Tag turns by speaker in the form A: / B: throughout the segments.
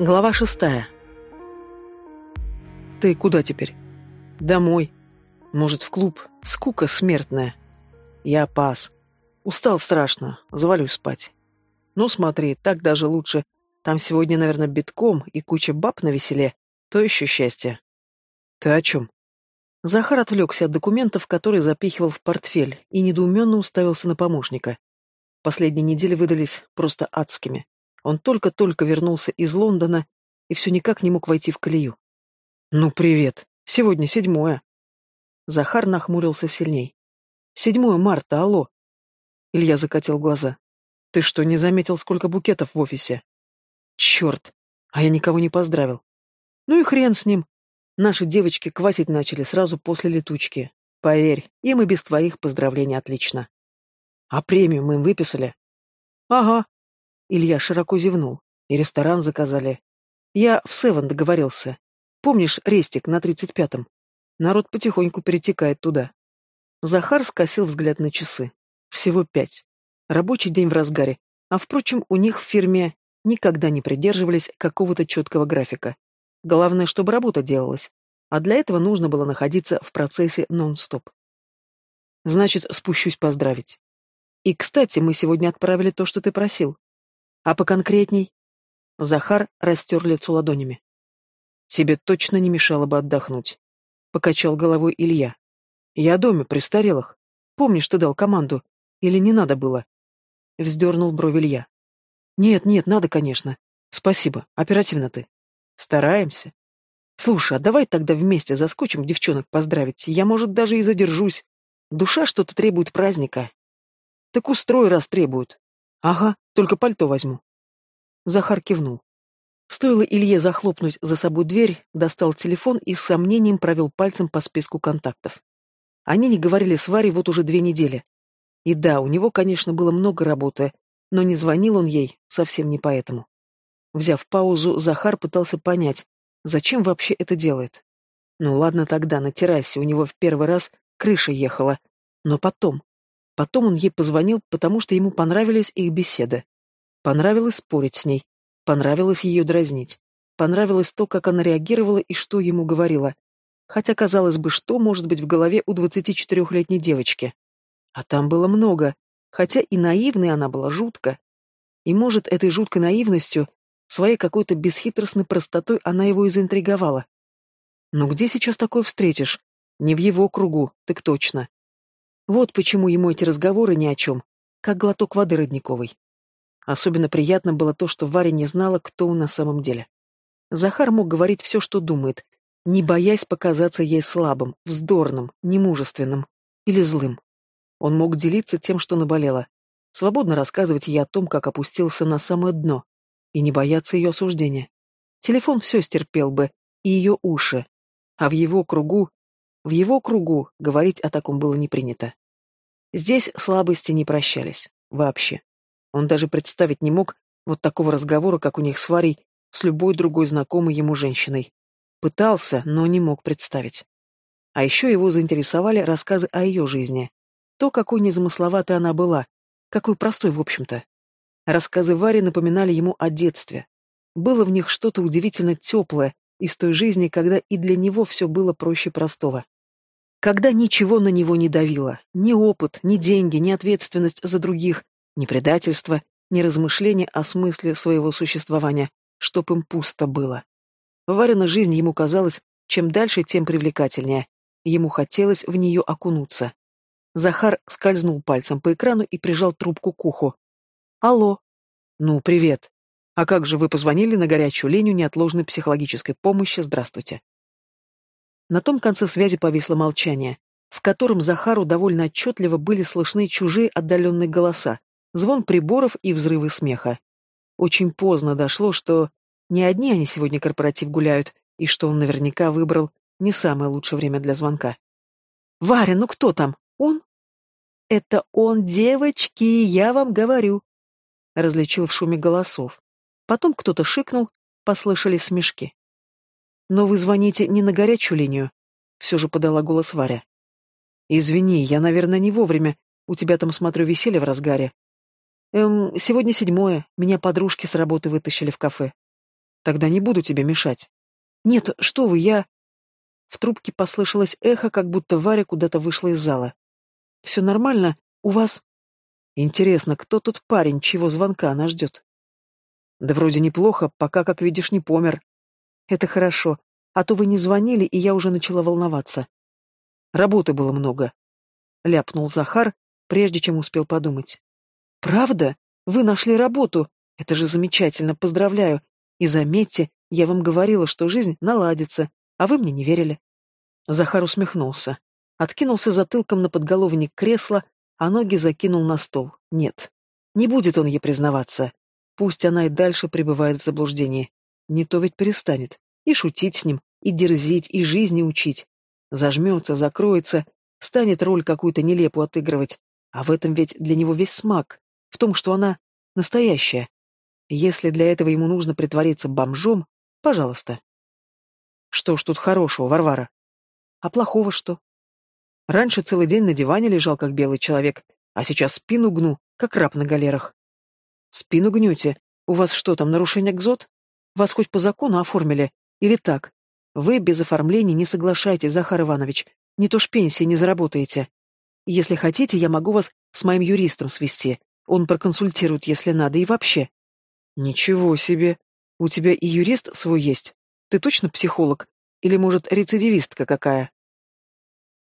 A: Глава шестая. Ты куда теперь? Домой. Может, в клуб? Скука смертная. Я пас. Устал страшно. Завалюсь спать. Ну, смотри, так даже лучше. Там сегодня, наверное, битком и куча баб на веселе. То еще счастье. Ты о чем? Захар отвлекся от документов, которые запихивал в портфель, и недоуменно уставился на помощника. Последние недели выдались просто адскими. Он только-только вернулся из Лондона и все никак не мог войти в колею. «Ну, привет. Сегодня седьмое». Захар нахмурился сильней. «Седьмое марта, алло». Илья закатил глаза. «Ты что, не заметил, сколько букетов в офисе?» «Черт! А я никого не поздравил». «Ну и хрен с ним. Наши девочки квасить начали сразу после летучки. Поверь, им и без твоих поздравлений отлично». «А премию мы им выписали?» «Ага, Илья широко зевнул. И ресторан заказали. Я в Севен договорился. Помнишь рестик на тридцать пятом? Народ потихоньку перетекает туда. Захар скосил взгляд на часы. Всего пять. Рабочий день в разгаре. А впрочем, у них в фирме никогда не придерживались какого-то четкого графика. Главное, чтобы работа делалась. А для этого нужно было находиться в процессе нон-стоп. Значит, спущусь поздравить. И, кстати, мы сегодня отправили то, что ты просил. А поконкретней? Захар растер лицо ладонями. Тебе точно не мешало бы отдохнуть. Покачал головой Илья. Я доме, престарелых. Помнишь, ты дал команду? Или не надо было? Вздернул бровь Илья. Нет, нет, надо, конечно. Спасибо, оперативно ты. Стараемся. Слушай, а давай тогда вместе заскочим девчонок поздравить. Я, может, даже и задержусь. Душа что-то требует праздника. Так устрой, раз требуют. Ага, только пальто возьму. Захар кивнул. Стоило Илье захлопнуть за собой дверь, достал телефон и с сомнением провел пальцем по списку контактов. Они не говорили с Варей вот уже две недели. И да, у него, конечно, было много работы, но не звонил он ей совсем не поэтому. Взяв паузу, Захар пытался понять, зачем вообще это делает. Ну ладно тогда, на террасе у него в первый раз крыша ехала, но потом. Потом он ей позвонил, потому что ему понравились их беседы. Понравилось спорить с ней. Понравилось ее дразнить. Понравилось то, как она реагировала и что ему говорила. Хотя, казалось бы, что может быть в голове у 24-летней девочки? А там было много, хотя и наивной она была жутко. И, может, этой жуткой наивностью, своей какой-то бесхитростной простотой она его и заинтриговала. Но где сейчас такое встретишь? Не в его кругу, так точно. Вот почему ему эти разговоры ни о чем, как глоток воды родниковой. Особенно приятно было то, что Варя не знала, кто он на самом деле. Захар мог говорить все, что думает, не боясь показаться ей слабым, вздорным, немужественным или злым. Он мог делиться тем, что наболело, свободно рассказывать ей о том, как опустился на самое дно, и не бояться ее осуждения. Телефон все стерпел бы, и ее уши. А в его кругу, в его кругу говорить о таком было не принято. Здесь слабости не прощались. Вообще. Он даже представить не мог вот такого разговора, как у них с Варей, с любой другой знакомой ему женщиной. Пытался, но не мог представить. А еще его заинтересовали рассказы о ее жизни. То, какой незамысловатой она была, какой простой, в общем-то. Рассказы Вари напоминали ему о детстве. Было в них что-то удивительно теплое из той жизни, когда и для него все было проще простого. Когда ничего на него не давило, ни опыт, ни деньги, ни ответственность за других, ни предательство, ни размышления о смысле своего существования, чтоб им пусто было. Варина жизнь ему казалась, чем дальше, тем привлекательнее. Ему хотелось в нее окунуться. Захар скользнул пальцем по экрану и прижал трубку к уху. «Алло». «Ну, привет. А как же вы позвонили на горячую линию неотложной психологической помощи? Здравствуйте». На том конце связи повисло молчание, в котором Захару довольно отчетливо были слышны чужие отдаленные голоса, звон приборов и взрывы смеха. Очень поздно дошло, что не одни они сегодня корпоратив гуляют, и что он наверняка выбрал не самое лучшее время для звонка. «Варя, ну кто там? Он?» «Это он, девочки, я вам говорю!» Различил в шуме голосов. Потом кто-то шикнул, послышались смешки. «Но вы звоните не на горячую линию», — все же подала голос Варя. «Извини, я, наверное, не вовремя. У тебя там, смотрю, веселье в разгаре. Эм, сегодня седьмое. Меня подружки с работы вытащили в кафе. Тогда не буду тебе мешать. Нет, что вы, я... В трубке послышалось эхо, как будто Варя куда-то вышла из зала. Все нормально? У вас... Интересно, кто тот парень, чего звонка она ждет? Да вроде неплохо, пока, как видишь, не помер. Это хорошо, а то вы не звонили, и я уже начала волноваться. Работы было много. Ляпнул Захар, прежде чем успел подумать. Правда? Вы нашли работу? Это же замечательно, поздравляю. И заметьте, я вам говорила, что жизнь наладится, а вы мне не верили. Захар усмехнулся. Откинулся затылком на подголовник кресла, а ноги закинул на стол. Нет, не будет он ей признаваться. Пусть она и дальше пребывает в заблуждении. Не то ведь перестанет. И шутить с ним, и дерзить, и жизни учить. Зажмется, закроется, станет роль какую-то нелепую отыгрывать. А в этом ведь для него весь смак. В том, что она настоящая. Если для этого ему нужно притвориться бомжом, пожалуйста. Что ж тут хорошего, Варвара? А плохого что? Раньше целый день на диване лежал, как белый человек, а сейчас спину гну, как раб на галерах. Спину гнете? У вас что там, нарушение ГЗОТ? Вас хоть по закону оформили? Или так? Вы без оформления не соглашайтесь, Захар Иванович. Не то ж пенсии не заработаете. Если хотите, я могу вас с моим юристом свести. Он проконсультирует, если надо, и вообще. Ничего себе. У тебя и юрист свой есть? Ты точно психолог? Или, может, рецидивистка какая?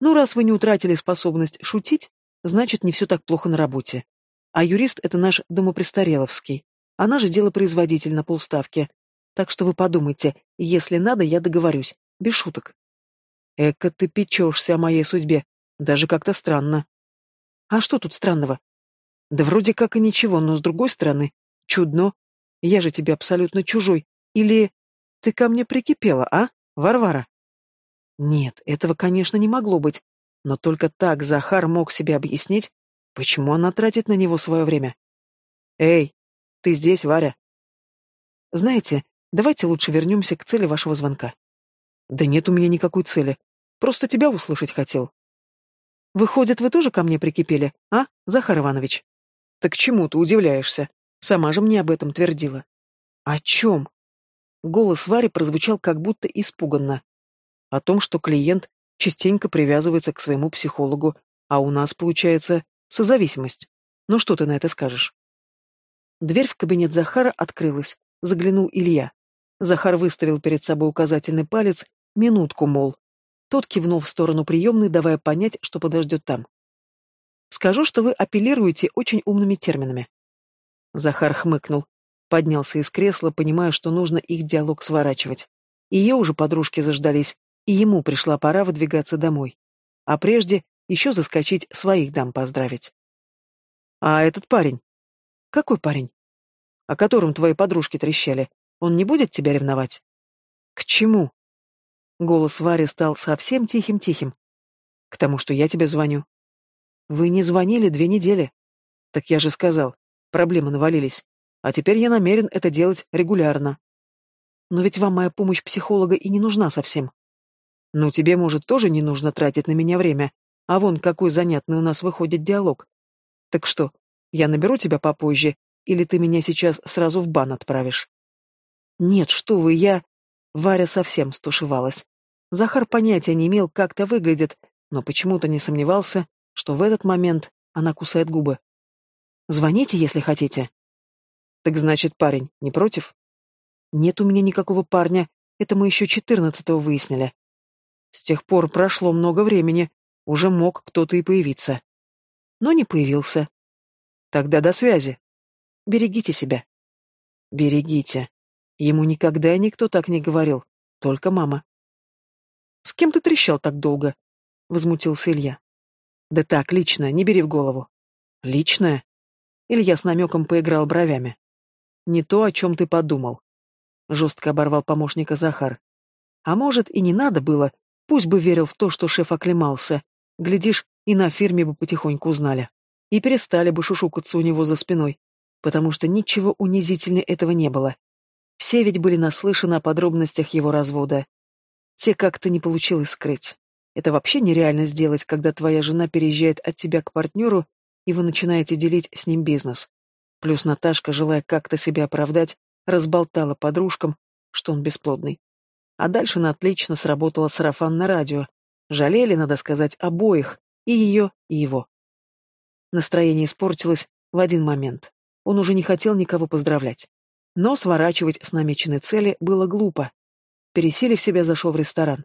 A: Ну, раз вы не утратили способность шутить, значит, не все так плохо на работе. А юрист — это наш домопрестареловский. Она же делопроизводитель на полставки. Так что вы подумайте, если надо, я договорюсь. Без шуток. Эка ты печешься о моей судьбе. Даже как-то странно. А что тут странного? Да вроде как и ничего, но с другой стороны, чудно. Я же тебе абсолютно чужой. Или ты ко мне прикипела, а, Варвара? Нет, этого, конечно, не могло быть. Но только так Захар мог себе объяснить, почему она тратит на него свое время. Эй, ты здесь, Варя? Знаете, давайте лучше вернемся к цели вашего звонка. Да нет у меня никакой цели. Просто тебя услышать хотел. Выходит, вы тоже ко мне прикипели, а, Захар Иванович? Так чему ты удивляешься? Сама же мне об этом твердила. О чем? Голос Вари прозвучал как будто испуганно о том, что клиент частенько привязывается к своему психологу, а у нас, получается, созависимость. Ну что ты на это скажешь? Дверь в кабинет Захара открылась. Заглянул Илья. Захар выставил перед собой указательный палец, минутку, мол. Тот кивнул в сторону приемной, давая понять, что подождет там. «Скажу, что вы апеллируете очень умными терминами». Захар хмыкнул, поднялся из кресла, понимая, что нужно их диалог сворачивать. Ее уже подружки заждались, и ему пришла пора выдвигаться домой. А прежде еще заскочить своих дам поздравить. А этот парень? Какой парень? О котором твои подружки трещали. Он не будет тебя ревновать? К чему? Голос Вари стал совсем тихим-тихим. К тому, что я тебе звоню. Вы не звонили две недели. Так я же сказал, проблемы навалились. А теперь я намерен это делать регулярно. Но ведь вам моя помощь психолога и не нужна совсем. Ну, тебе, может, тоже не нужно тратить на меня время, а вон какой занятный у нас выходит диалог. Так что, я наберу тебя попозже, или ты меня сейчас сразу в бан отправишь? Нет, что вы, я... Варя совсем стушевалась. Захар понятия не имел, как это выглядит, но почему-то не сомневался, что в этот момент она кусает губы. «Звоните, если хотите». «Так значит, парень не против?» «Нет у меня никакого парня, это мы еще четырнадцатого выяснили. С тех пор прошло много времени, уже мог кто-то и появиться. Но не появился. Тогда до связи. Берегите себя. Берегите. Ему никогда никто так не говорил, только мама. С кем ты трещал так долго? Возмутился Илья. Да так, лично, не бери в голову. Личное? Илья с намеком поиграл бровями. Не то, о чем ты подумал. Жестко оборвал помощника Захар. А может, и не надо было, Пусть бы верил в то, что шеф оклемался. Глядишь, и на фирме бы потихоньку узнали. И перестали бы шушукаться у него за спиной. Потому что ничего унизительнее этого не было. Все ведь были наслышаны о подробностях его развода. Те как-то не получилось скрыть. Это вообще нереально сделать, когда твоя жена переезжает от тебя к партнеру, и вы начинаете делить с ним бизнес. Плюс Наташка, желая как-то себя оправдать, разболтала подружкам, что он бесплодный. А дальше на отлично сработало сарафан на радио. Жалели, надо сказать, обоих, и ее, и его. Настроение испортилось в один момент. Он уже не хотел никого поздравлять. Но сворачивать с намеченной цели было глупо. Пересилив себя, зашел в ресторан.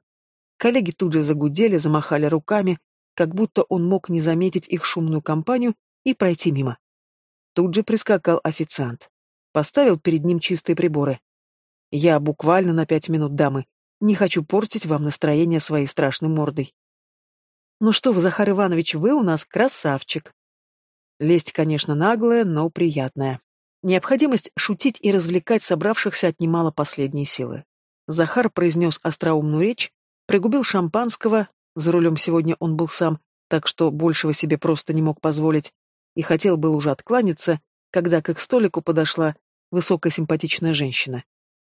A: Коллеги тут же загудели, замахали руками, как будто он мог не заметить их шумную компанию и пройти мимо. Тут же прискакал официант. Поставил перед ним чистые приборы. «Я буквально на пять минут, дамы. Не хочу портить вам настроение своей страшной мордой». «Ну что вы, Захар Иванович, вы у нас красавчик». Лесть, конечно, наглая, но приятная. Необходимость шутить и развлекать собравшихся отнимала последние силы. Захар произнес остроумную речь, пригубил шампанского, за рулем сегодня он был сам, так что большего себе просто не мог позволить, и хотел был уже откланяться, когда к их столику подошла высокая симпатичная женщина.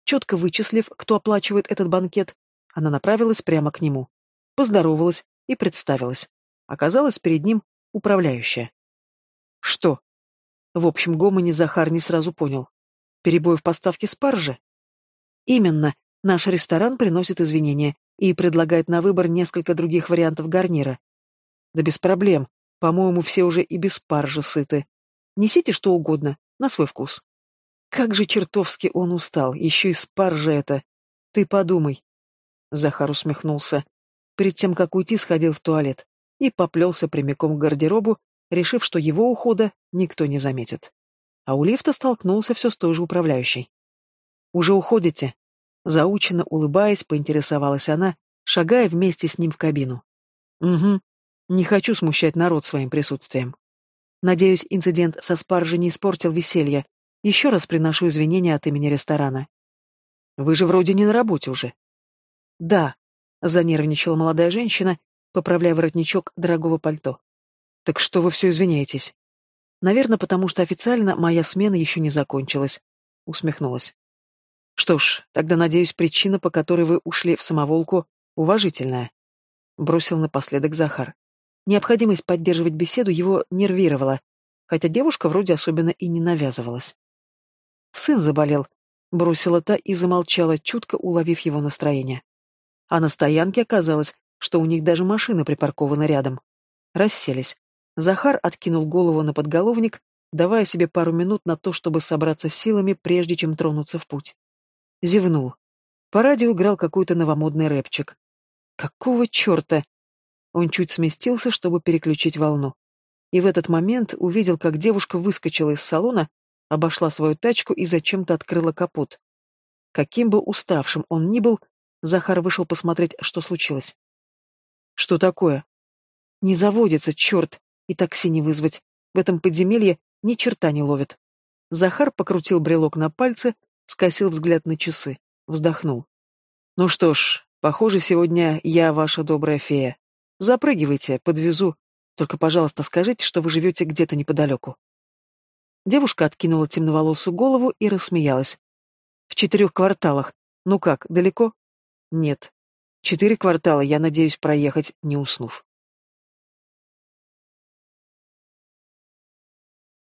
A: Четко вычислив, кто оплачивает этот банкет, она направилась прямо к нему, поздоровалась и представилась. Оказалась перед ним управляющая. Что? В общем гомоне Захар не сразу понял. Перебой в поставке спаржи? Именно. Наш ресторан приносит извинения и предлагает на выбор несколько других вариантов гарнира. Да без проблем. По-моему, все уже и без спаржи сыты. Несите что угодно, на свой вкус. Как же чертовски он устал, еще и спаржа это. Ты подумай. Захар усмехнулся. Перед тем, как уйти, сходил в туалет и поплелся прямиком к гардеробу, решив, что его ухода никто не заметит. А у лифта столкнулся все с той же управляющей. «Уже уходите?» Заученно улыбаясь, поинтересовалась она, шагая вместе с ним в кабину. «Угу. Не хочу смущать народ своим присутствием. Надеюсь, инцидент со спаржей не испортил веселье. Еще раз приношу извинения от имени ресторана. Вы же вроде не на работе уже. Да, занервничала молодая женщина, поправляя воротничок дорогого пальто. Так что вы все извиняетесь? Наверное, потому что официально моя смена еще не закончилась. Усмехнулась. Что ж, тогда, надеюсь, причина, по которой вы ушли в самоволку, уважительная. Бросил напоследок Захар. Необходимость поддерживать беседу его нервировала, хотя девушка вроде особенно и не навязывалась. Сын заболел, бросила та и замолчала, чутко уловив его настроение. А на стоянке оказалось, что у них даже машина припаркована рядом. Расселись. Захар откинул голову на подголовник, давая себе пару минут на то, чтобы собраться силами, прежде чем тронуться в путь. Зевнул. По радио играл какой-то новомодный рэпчик. Какого черта? Он чуть сместился, чтобы переключить волну. И в этот момент увидел, как девушка выскочила из салона, обошла свою тачку и зачем-то открыла капот. Каким бы уставшим он ни был, Захар вышел посмотреть, что случилось. «Что такое?» «Не заводится, черт!» И такси не вызвать. В этом подземелье ни черта не ловит. Захар покрутил брелок на пальце, скосил взгляд на часы, вздохнул. Ну что ж, похоже, сегодня я ваша добрая фея. Запрыгивайте, подвезу. Только, пожалуйста, скажите, что вы живете где-то неподалеку. Девушка откинула темноволосую голову и рассмеялась. В четырех кварталах. Ну как, далеко? Нет. Четыре квартала я надеюсь проехать, не уснув.